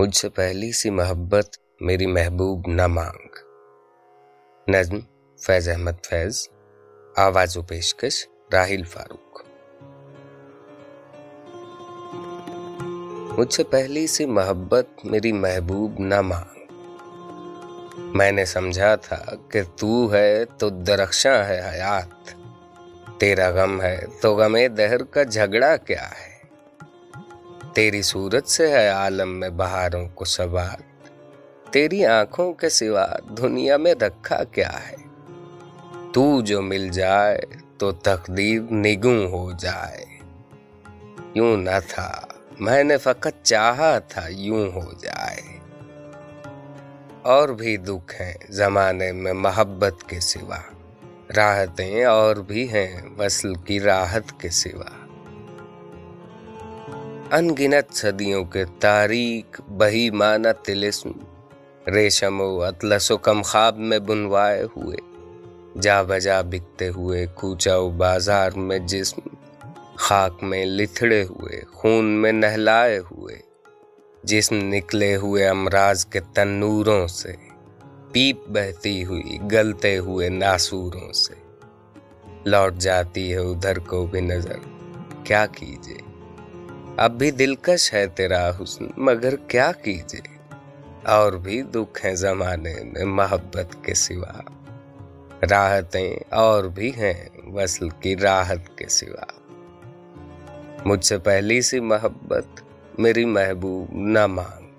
مجھ سے پہلی سی محبت میری محبوب نہ مانگ۔ نظم فیض احمد فیض۔ آواز و پیشکش راہیل فاروق۔ مجھ سے پہلی سی محبت میری محبوب نہ مانگ۔ میں نے سمجھا تھا کہ تو ہے تو درخشاں ہے حیات۔ تیرا غم ہے تو غم دہر کا جھگڑا کیا ہے؟ تیری صورت سے ہے عالم میں بہاروں کو سوات تیری آنکھوں کے سوا دنیا میں رکھا کیا ہے؟ تو جو مل جائے تو تقدیر نگوں ہو جائے۔ یوں نہ تھا، میں نے فقط چاہا تھا یوں ہو جائے۔ اور بھی دکھ ہیں زمانے میں محبت کے سوا۔ راحتیں اور بھی ہیں وصل کی راحت کے سوا۔ ان گنت صدیوں کے تاریخ بہی مانا تلسم ریشم و اطلس و کم خواب میں بنوائے ہوئے۔ جا بجا بکتے ہوئے کوچا و بازار میں جسم۔ خاک میں لتھڑے ہوئے، خون میں نہلائے ہوئے۔ جسم نکلے ہوئے امراض کے تنوروں سے۔ پیپ بہتی ہوئی، گلتے ہوئے ناسوروں سے۔ لوٹ جاتی ہے ادھر کو بھی نظر۔ کیا کیجیے اب بھی دلکش ہے تیرا حسن، مگر کیا کیجے اور بھی دکھ ہیں زمانے میں محبت کے سوا۔ راحتیں اور بھی ہیں وصل کی راحت کے سوا۔ مجھ سے پہلی سی محبت میری محبوب نہ مانگ۔